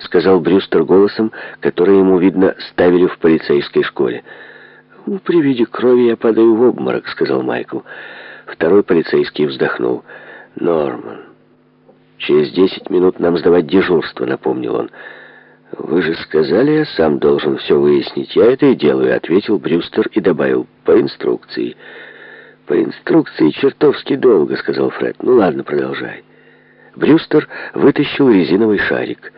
сказал Брюстер голосом, который ему, видно, ставили в полицейской школе. «Ну, «При виде крови я падаю в обморок», — сказал Майкл. Второй полицейский вздохнул. «Норман, через десять минут нам сдавать дежурство», — напомнил он. «Вы же сказали, я сам должен все выяснить. Я это и делаю», — ответил Брюстер и добавил. «По инструкции». «По инструкции чертовски долго», — сказал Фред. «Ну ладно, продолжай». Брюстер вытащил резиновый шарик.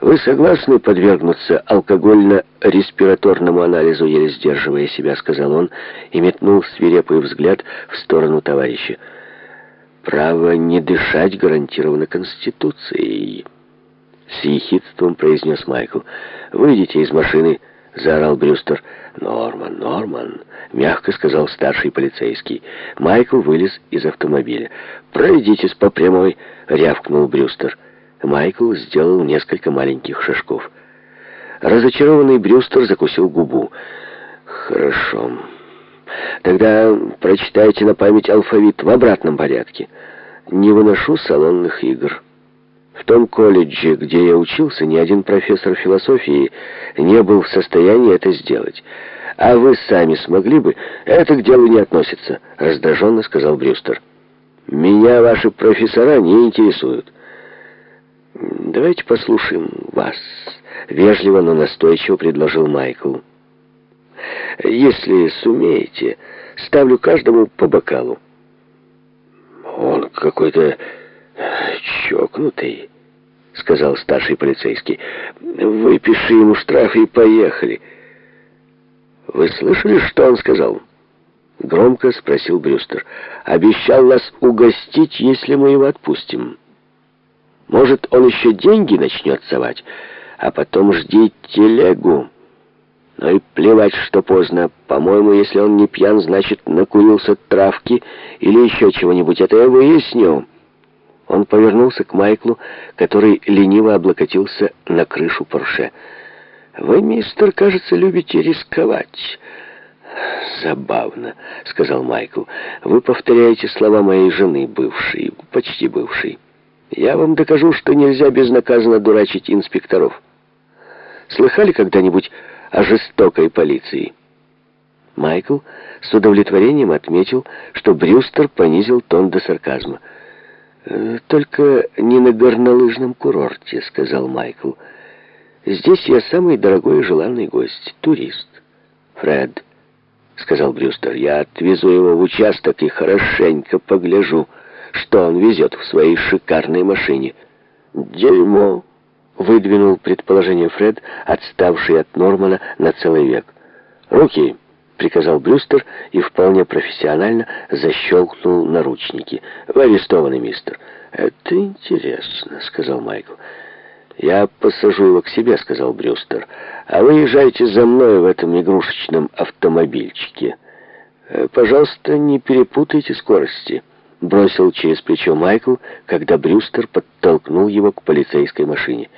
«Вы согласны подвергнуться алкогольно-респираторному анализу, еле сдерживая себя?» — сказал он и метнул свирепый взгляд в сторону товарища. «Право не дышать гарантировано Конституцией». С ехидством произнес Майкл. «Выйдите из машины!» — заорал Брюстер. «Норман, Норман!» — мягко сказал старший полицейский. Майкл вылез из автомобиля. «Пройдитесь по прямой!» — рявкнул Брюстер. Майкл сделал несколько маленьких шажков. Разочарованный Брюстер закусил губу. «Хорошо. Тогда прочитайте на память алфавит в обратном порядке. Не выношу салонных игр». В том колледже, где я учился, ни один профессор философии не был в состоянии это сделать. А вы сами смогли бы? Это к делу не относится, раздраженно сказал Брюстер. Меня ваши профессора не интересуют. Давайте послушаем вас, вежливо, но настойчиво предложил Майкл. Если сумеете, ставлю каждому по бокалу. Он какой-то чокнутый, сказал старший полицейский. Выпиши ему штраф и поехали. Вы слышали, что он сказал? Громко спросил Брюстер. Обещал нас угостить, если мы его отпустим. Может, он еще деньги начнет совать, а потом жди телегу. Но и плевать, что поздно. По-моему, если он не пьян, значит, накурился травки или еще чего-нибудь. Это я выясню. Он повернулся к Майклу, который лениво облокотился на крышу Порше. «Вы, мистер, кажется, любите рисковать». «Забавно», — сказал Майкл. «Вы повторяете слова моей жены, бывшей, почти бывшей. Я вам докажу, что нельзя безнаказанно дурачить инспекторов. Слыхали когда-нибудь о жестокой полиции?» Майкл с удовлетворением отметил, что Брюстер понизил тон до сарказма. Э, «Только не на горнолыжном курорте», — сказал Майкл. «Здесь я самый дорогой и желанный гость, турист». «Фред», — сказал Брюстер, — «я отвезу его в участок и хорошенько погляжу, что он везет в своей шикарной машине». «Дерьмо», — выдвинул предположение Фред, отставший от Нормана на целый век. «Руки!» — приказал Брюстер и вполне профессионально защелкнул наручники. «Вы арестованы, мистер». «Это интересно», — сказал Майкл. «Я посажу его к себе», — сказал Брюстер. «А вы езжайте за мной в этом игрушечном автомобильчике. Э, пожалуйста, не перепутайте скорости», — бросил через плечо Майкл, когда Брюстер подтолкнул его к полицейской машине.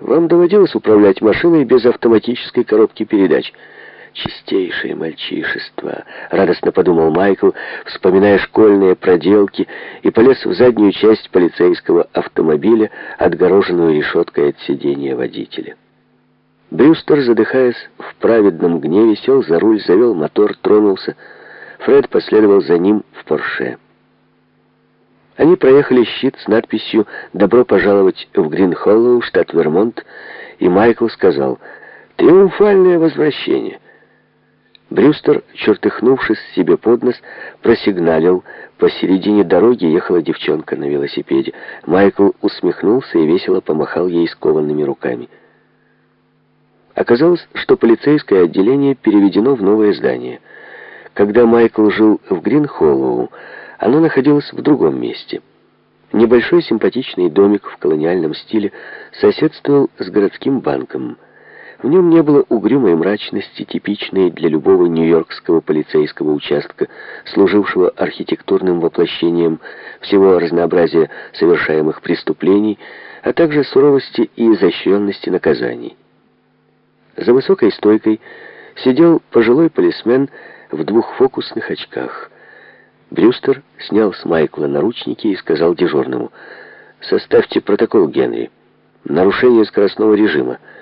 «Вам доводилось управлять машиной без автоматической коробки передач?» Чистейшее мальчишество, радостно подумал Майкл, вспоминая школьные проделки, и полез в заднюю часть полицейского автомобиля, отгороженную решеткой от сидения водителя. Брюстер, задыхаясь в праведном гневе, сел за руль, завел мотор, тронулся. Фред последовал за ним в Порше. Они проехали щит с надписью «Добро пожаловать в Грин-Холлоу, штат Вермонт», и Майкл сказал «Триумфальное возвращение». Брюстер, чертыхнувшись себе под нос, просигналил. Посередине дороги ехала девчонка на велосипеде. Майкл усмехнулся и весело помахал ей скованными руками. Оказалось, что полицейское отделение переведено в новое здание. Когда Майкл жил в Гринхоллоу, оно находилось в другом месте. Небольшой симпатичный домик в колониальном стиле соседствовал с городским банком – в нем не было угрюмой мрачности, типичной для любого нью-йоркского полицейского участка, служившего архитектурным воплощением всего разнообразия совершаемых преступлений, а также суровости и изощренности наказаний. За высокой стойкой сидел пожилой полисмен в двухфокусных очках. Брюстер снял с Майкла наручники и сказал дежурному, «Составьте протокол, Генри». Нарушение скоростного режима.